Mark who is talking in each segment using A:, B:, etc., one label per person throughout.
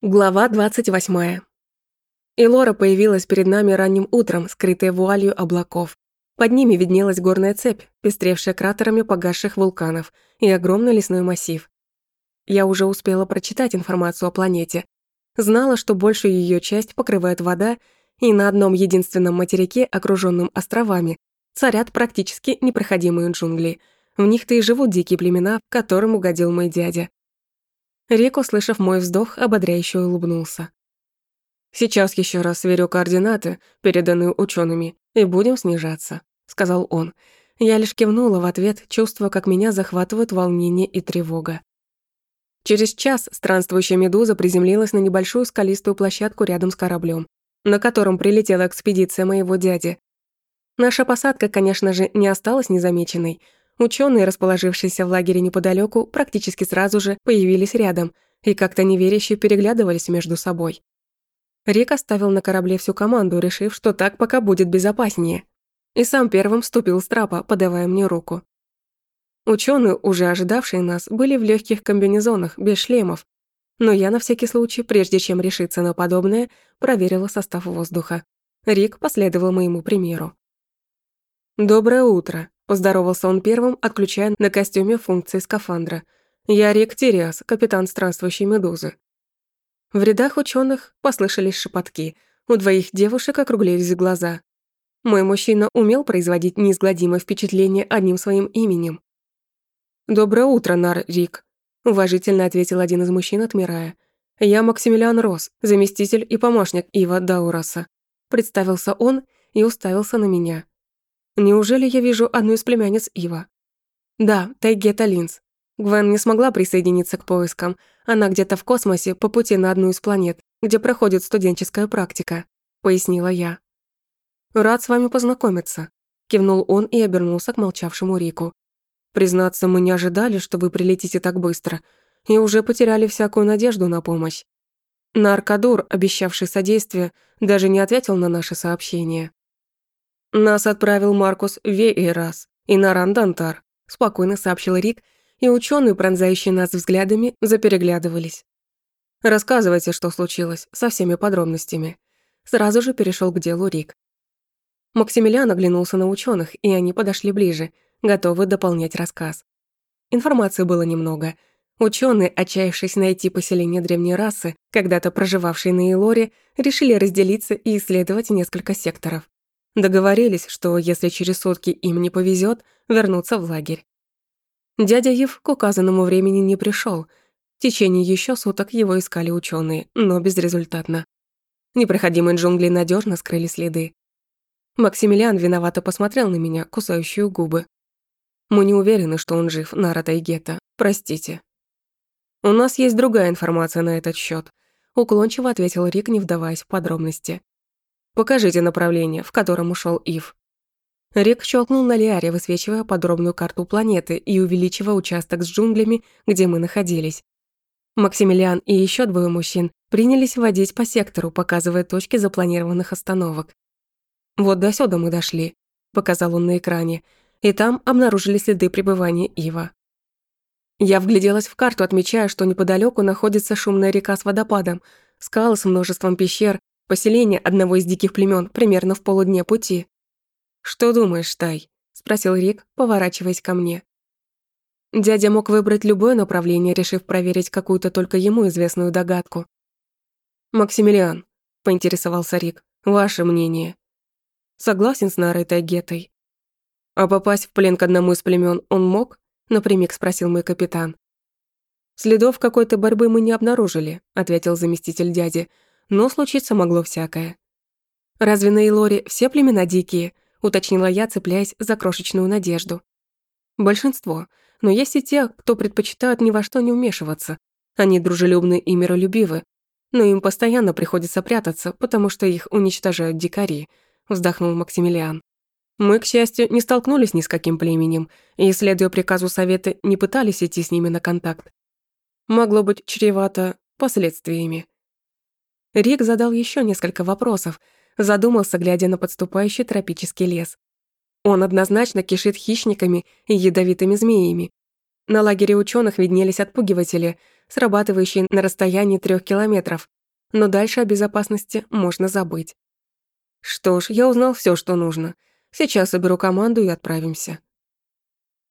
A: Глава 28. Илора появилась перед нами ранним утром, скрытая вуалью облаков. Под ними виднелась горная цепь, пестревшая кратерами погасших вулканов, и огромный лесной массив. Я уже успела прочитать информацию о планете. Знала, что большую ее часть покрывает вода, и на одном единственном материке, окруженном островами, царят практически непроходимые джунгли. В них-то и живут дикие племена, которым угодил мой дядя. Рик, услышав мой вздох, ободряюще улыбнулся. «Сейчас еще раз сверю координаты, переданные учеными, и будем снижаться», — сказал он. Я лишь кивнула в ответ, чувствуя, как меня захватывают волнение и тревога. Через час странствующая медуза приземлилась на небольшую скалистую площадку рядом с кораблем, на котором прилетела экспедиция моего дяди. Наша посадка, конечно же, не осталась незамеченной — Ученые, расположившиеся в лагере неподалеку, практически сразу же появились рядом и как-то неверяще переглядывались между собой. Рик оставил на корабле всю команду, решив, что так пока будет безопаснее. И сам первым ступил с трапа, подавая мне руку. Ученые, уже ожидавшие нас, были в легких комбинезонах, без шлемов. Но я на всякий случай, прежде чем решиться на подобное, проверила состав воздуха. Рик последовал моему примеру. «Доброе утро», Поздоровался он первым, отключая на костюме функции скафандра. «Я Рик Тириас, капитан странствующей медузы». В рядах ученых послышались шепотки. У двоих девушек округлились глаза. Мой мужчина умел производить неизгладимое впечатление одним своим именем. «Доброе утро, Нар Рик», — уважительно ответил один из мужчин, отмирая. «Я Максимилиан Рос, заместитель и помощник Ива Даураса». Представился он и уставился на меня. Неужели я вижу одну из племянниц Ива? Да, Тайгета Линз. Гвен не смогла присоединиться к поискам. Она где-то в космосе по пути на одну из планет, где проходит студенческая практика, пояснила я. Рад с вами познакомиться, кивнул он и обернулся к молчавшему Рику. Признаться, мы не ожидали, что вы прилетите так быстро, и уже потеряли всякую надежду на помощь. Наркадур, обещавший содействие, даже не ответил на наше сообщение. «Нас отправил Маркус Вейрас и Наран Дантар», спокойно сообщил Рик, и ученые, пронзающие нас взглядами, запереглядывались. «Рассказывайте, что случилось, со всеми подробностями». Сразу же перешел к делу Рик. Максимилиан оглянулся на ученых, и они подошли ближе, готовы дополнять рассказ. Информации было немного. Ученые, отчаявшись найти поселение древней расы, когда-то проживавшей на Илоре, решили разделиться и исследовать несколько секторов. Договорились, что если через сутки им не повезет, вернуться в лагерь. Дядя Ев к указанному времени не пришел. В течение еще суток его искали ученые, но безрезультатно. Непроходимые джунгли надежно скрыли следы. Максимилиан виновато посмотрел на меня, кусающую губы. Мы не уверены, что он жив, Нара Тайгета. Простите. У нас есть другая информация на этот счет. Уклончиво ответил Рик, не вдаваясь в подробности. Покажите направление, в котором ушел Ив». Рик щелкнул на Лиаре, высвечивая подробную карту планеты и увеличивая участок с джунглями, где мы находились. Максимилиан и еще двое мужчин принялись водить по сектору, показывая точки запланированных остановок. «Вот до сюда мы дошли», — показал он на экране, и там обнаружили следы пребывания Ива. Я вгляделась в карту, отмечая, что неподалеку находится шумная река с водопадом, скалы с множеством пещер Поселение одного из диких племен примерно в полудне пути. «Что думаешь, Тай?» – спросил Рик, поворачиваясь ко мне. Дядя мог выбрать любое направление, решив проверить какую-то только ему известную догадку. «Максимилиан», – поинтересовался Рик, – «ваше мнение?» «Согласен с Нарой Тайгетой». «А попасть в плен к одному из племен он мог?» – напрямик спросил мой капитан. «Следов какой-то борьбы мы не обнаружили», – ответил заместитель дяди, – но случиться могло всякое. «Разве на Илоре все племена дикие?» — уточнила я, цепляясь за крошечную надежду. «Большинство, но есть и те, кто предпочитают ни во что не вмешиваться. Они дружелюбны и миролюбивы, но им постоянно приходится прятаться, потому что их уничтожают дикари», — вздохнул Максимилиан. Мы, к счастью, не столкнулись ни с каким племенем, и, следуя приказу совета, не пытались идти с ними на контакт. Могло быть чревато последствиями. Рик задал еще несколько вопросов, задумался, глядя на подступающий тропический лес. Он однозначно кишит хищниками и ядовитыми змеями. На лагере ученых виднелись отпугиватели, срабатывающий на расстоянии трех километров, но дальше о безопасности можно забыть. Что ж, я узнал все, что нужно. Сейчас соберу команду и отправимся.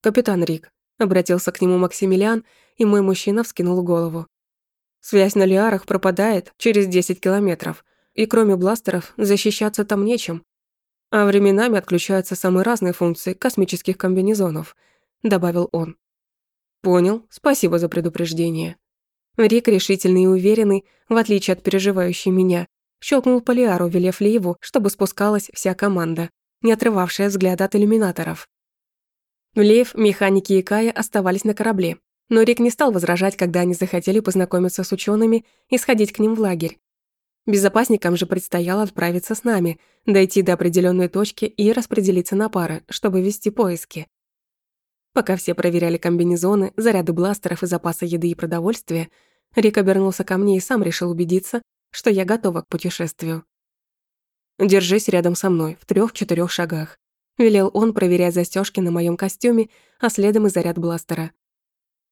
A: «Капитан Рик», — обратился к нему Максимилиан, и мой мужчина вскинул голову. «Связь на Лиарах пропадает через 10 километров, и кроме бластеров защищаться там нечем. А временами отключаются самые разные функции космических комбинезонов», — добавил он. «Понял, спасибо за предупреждение». Рик, решительный и уверенный, в отличие от переживающей меня, щелкнул Полиару, велев Ливу, чтобы спускалась вся команда, не отрывавшая взгляда от иллюминаторов. Лев, механики и Кая оставались на корабле, но Рик не стал возражать, когда они захотели познакомиться с учеными и сходить к ним в лагерь. Безопасникам же предстояло отправиться с нами, дойти до определенной точки и распределиться на пары, чтобы вести поиски. Пока все проверяли комбинезоны, заряды бластеров и запасы еды и продовольствия, Рик обернулся ко мне и сам решил убедиться, что я готова к путешествию. «Держись рядом со мной, в трех-четырех шагах», — велел он, проверяя застежки на моем костюме, а следом и заряд бластера.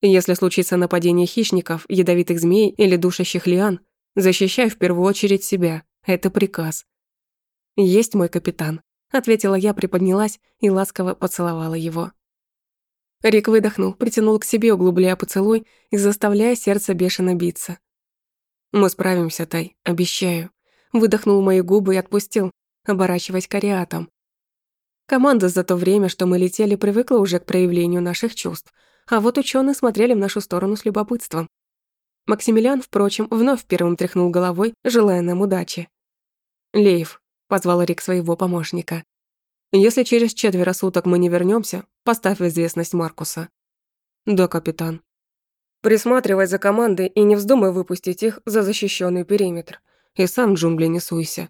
A: «Если случится нападение хищников, ядовитых змей или душащих лиан, защищай в первую очередь себя. Это приказ». «Есть мой капитан», — ответила я, приподнялась и ласково поцеловала его. Рик выдохнул, притянул к себе, углубляя поцелуй и заставляя сердце бешено биться. «Мы справимся, Тай, обещаю». Выдохнул мои губы и отпустил, оборачиваясь к ариатам. Команда за то время, что мы летели, привыкла уже к проявлению наших чувств, а вот ученые смотрели в нашу сторону с любопытством. Максимилиан, впрочем, вновь первым тряхнул головой, желая нам удачи. «Лейв», — позвал Рик своего помощника. «Если через четверо суток мы не вернемся, поставь в известность Маркуса». «Да, капитан», Присматривай за командой и не вздумай выпустить их за защищенный периметр. И сам в джунгли не суйся.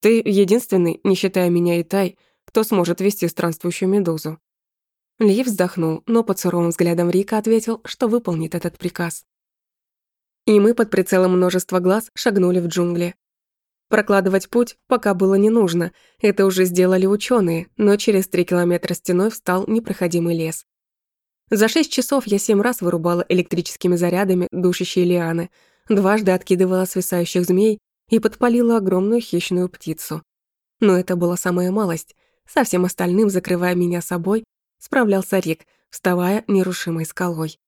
A: Ты единственный, не считая меня и Тай, кто сможет вести странствующую медузу». Ли вздохнул, но под суровым взглядом Рика ответил, что выполнит этот приказ. И мы под прицелом множества глаз шагнули в джунгли. Прокладывать путь пока было не нужно, это уже сделали ученые, но через три километра стеной встал непроходимый лес. За шесть часов я семь раз вырубала электрическими зарядами душащие лианы, дважды откидывала свисающих змей и подпалила огромную хищную птицу. Но это была самая малость. Со всем остальным, закрывая меня собой, справлялся Рик, вставая нерушимой скалой.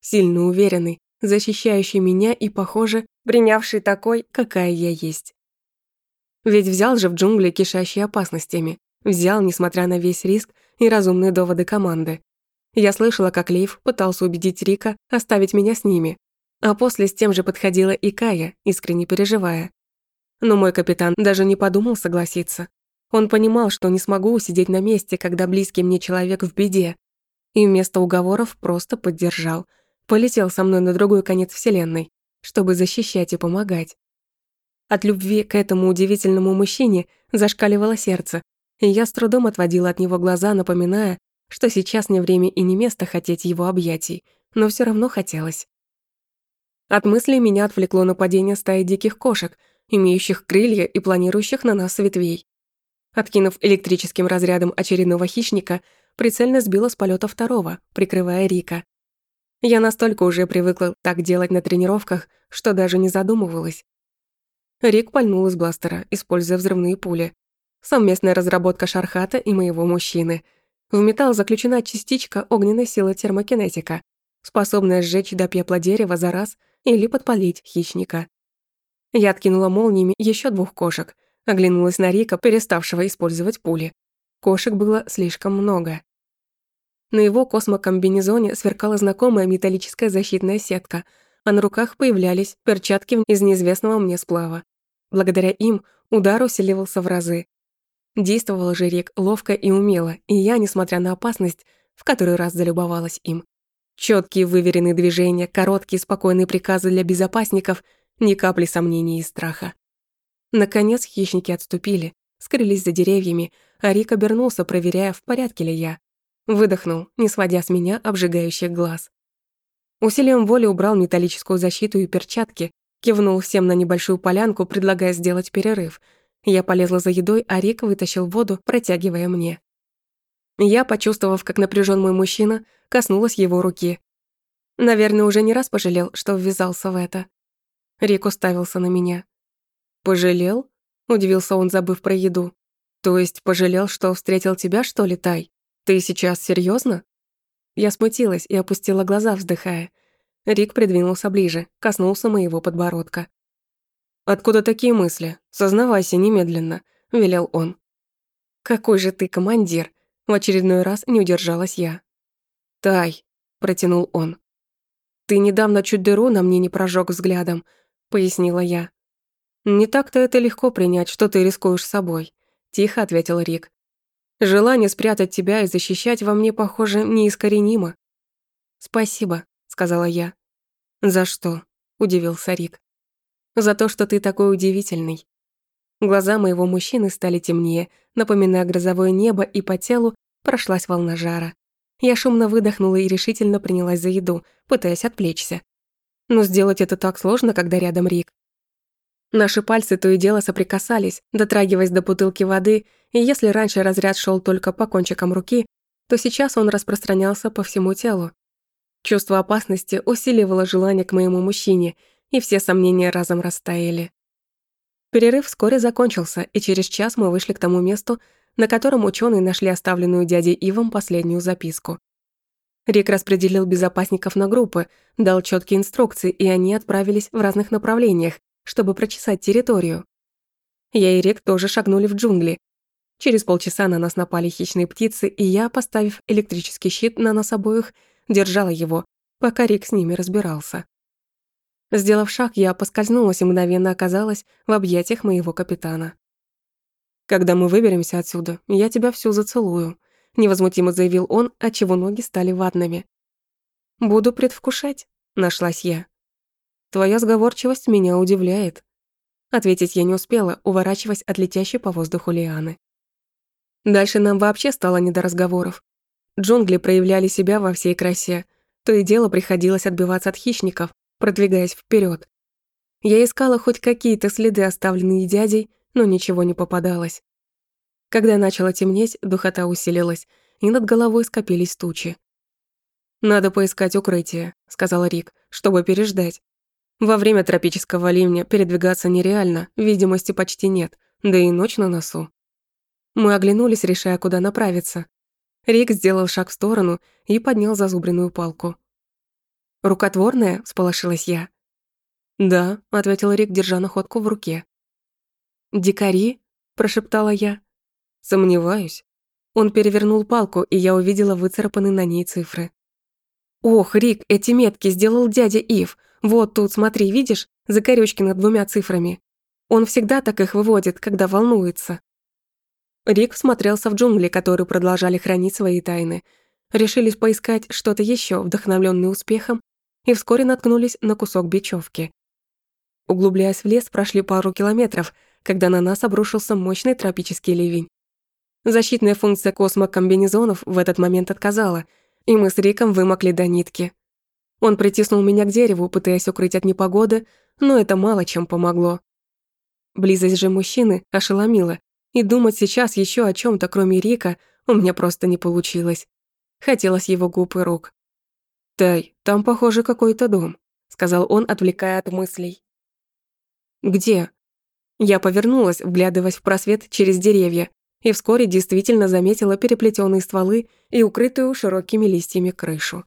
A: Сильно уверенный, защищающий меня и, похоже, принявший такой, какая я есть. Ведь взял же в джунгли, кишащие опасностями. Взял, несмотря на весь риск и разумные доводы команды. Я слышала, как Лейв пытался убедить Рика оставить меня с ними, а после с тем же подходила и Кая, искренне переживая. Но мой капитан даже не подумал согласиться. Он понимал, что не смогу усидеть на месте, когда близкий мне человек в беде, и вместо уговоров просто поддержал. Полетел со мной на другой конец вселенной, чтобы защищать и помогать. От любви к этому удивительному мужчине зашкаливало сердце, и я с трудом отводила от него глаза, напоминая, что сейчас не время и не место хотеть его объятий, но все равно хотелось. От мыслей меня отвлекло нападение стаи диких кошек, имеющих крылья и планирующих на нас ветвей. Откинув электрическим разрядом очередного хищника, прицельно сбила с полета второго, прикрывая Рика. Я настолько уже привыкла так делать на тренировках, что даже не задумывалась. Рик пальнул из бластера, используя взрывные пули. Совместная разработка Шархата и моего мужчины — в металл заключена частичка огненной силы термокинетика, способная сжечь до пепла дерева за раз или подпалить хищника. Я откинула молниями еще двух кошек, оглянулась на Рика, переставшего использовать пули. Кошек было слишком много. На его космокомбинезоне сверкала знакомая металлическая защитная сетка, а на руках появлялись перчатки из неизвестного мне сплава. Благодаря им удар усиливался в разы, Действовал же Рик ловко и умело, и я, несмотря на опасность, в который раз залюбовалась им. Четкие выверенные движения, короткие спокойные приказы для безопасников, ни капли сомнений и страха. Наконец хищники отступили, скрылись за деревьями, а Рик обернулся, проверяя, в порядке ли я. Выдохнул, не сводя с меня обжигающих глаз. Усилием воли убрал металлическую защиту и перчатки, кивнул всем на небольшую полянку, предлагая сделать перерыв — я полезла за едой, а Рик вытащил воду, протягивая мне. Я, почувствовав, как напряжен мой мужчина, коснулась его руки. Наверное, уже не раз пожалел, что ввязался в это. Рик уставился на меня. «Пожалел?» — удивился он, забыв про еду. «То есть пожалел, что встретил тебя, что ли, Тай? Ты сейчас серьезно? Я смутилась и опустила глаза, вздыхая. Рик придвинулся ближе, коснулся моего подбородка. «Откуда такие мысли? Сознавайся немедленно», — велел он. «Какой же ты командир!» В очередной раз не удержалась я. «Тай», — протянул он. «Ты недавно чуть дыру на мне не прожег взглядом», — пояснила я. «Не так-то это легко принять, что ты рискуешь собой», — тихо ответил Рик. «Желание спрятать тебя и защищать во мне, похоже, неискоренимо». «Спасибо», — сказала я. «За что?» — удивился Рик. «За то, что ты такой удивительный». Глаза моего мужчины стали темнее, напоминая грозовое небо, и по телу прошлась волна жара. Я шумно выдохнула и решительно принялась за еду, пытаясь отвлечься. Но сделать это так сложно, когда рядом Рик. Наши пальцы то и дело соприкасались, дотрагиваясь до бутылки воды, и если раньше разряд шел только по кончикам руки, то сейчас он распространялся по всему телу. Чувство опасности усиливало желание к моему мужчине, и все сомнения разом растаяли. Перерыв вскоре закончился, и через час мы вышли к тому месту, на котором ученые нашли оставленную дядей Ивом последнюю записку. Рик распределил безопасников на группы, дал четкие инструкции, и они отправились в разных направлениях, чтобы прочесать территорию. Я и Рик тоже шагнули в джунгли. Через полчаса на нас напали хищные птицы, и я, поставив электрический щит на нас обоих, держала его, пока Рик с ними разбирался. Сделав шаг, я поскользнулась и мгновенно оказалась в объятиях моего капитана. Когда мы выберемся отсюда, я тебя всю зацелую», — невозмутимо заявил он, отчего ноги стали ватными. «Буду предвкушать», — нашлась я. «Твоя сговорчивость меня удивляет». Ответить я не успела, уворачиваясь от летящей по воздуху лианы. Дальше нам вообще стало не до разговоров. Джунгли проявляли себя во всей красе. То и дело приходилось отбиваться от хищников, продвигаясь вперед. Я искала хоть какие-то следы, оставленные дядей, но ничего не попадалось. Когда начало темнеть, духота усилилась, и над головой скопились тучи. «Надо поискать укрытие», — сказал Рик, — «чтобы переждать. Во время тропического ливня передвигаться нереально, видимости почти нет, да и ночь на носу». Мы оглянулись, решая, куда направиться. Рик сделал шаг в сторону и поднял зазубренную палку. «Рукотворная?» — сполошилась я. «Да», — ответил Рик, держа находку в руке. «Дикари?» – прошептала я. «Сомневаюсь». Он перевернул палку, и я увидела выцарапанные на ней цифры. «Ох, Рик, эти метки сделал дядя Ив. Вот тут, смотри, видишь, закорючки над двумя цифрами. Он всегда так их выводит, когда волнуется». Рик всмотрелся в джунгли, которые продолжали хранить свои тайны. Решились поискать что-то еще, вдохновленные успехом, и вскоре наткнулись на кусок бечевки. Углубляясь в лес, прошли пару километров – когда на нас обрушился мощный тропический ливень. Защитная функция космокомбинезонов в этот момент отказала, и мы с Риком вымокли до нитки. Он притиснул меня к дереву, пытаясь укрыть от непогоды, но это мало чем помогло. Близость же мужчины ошеломила, и думать сейчас еще о чем то кроме Рика, у меня просто не получилось. Хотелось его губ и рук. «Тай, там, похоже, какой-то дом», — сказал он, отвлекая от мыслей. «Где?» Я повернулась, вглядываясь в просвет через деревья, и вскоре действительно заметила переплетенные стволы и укрытую широкими листьями крышу.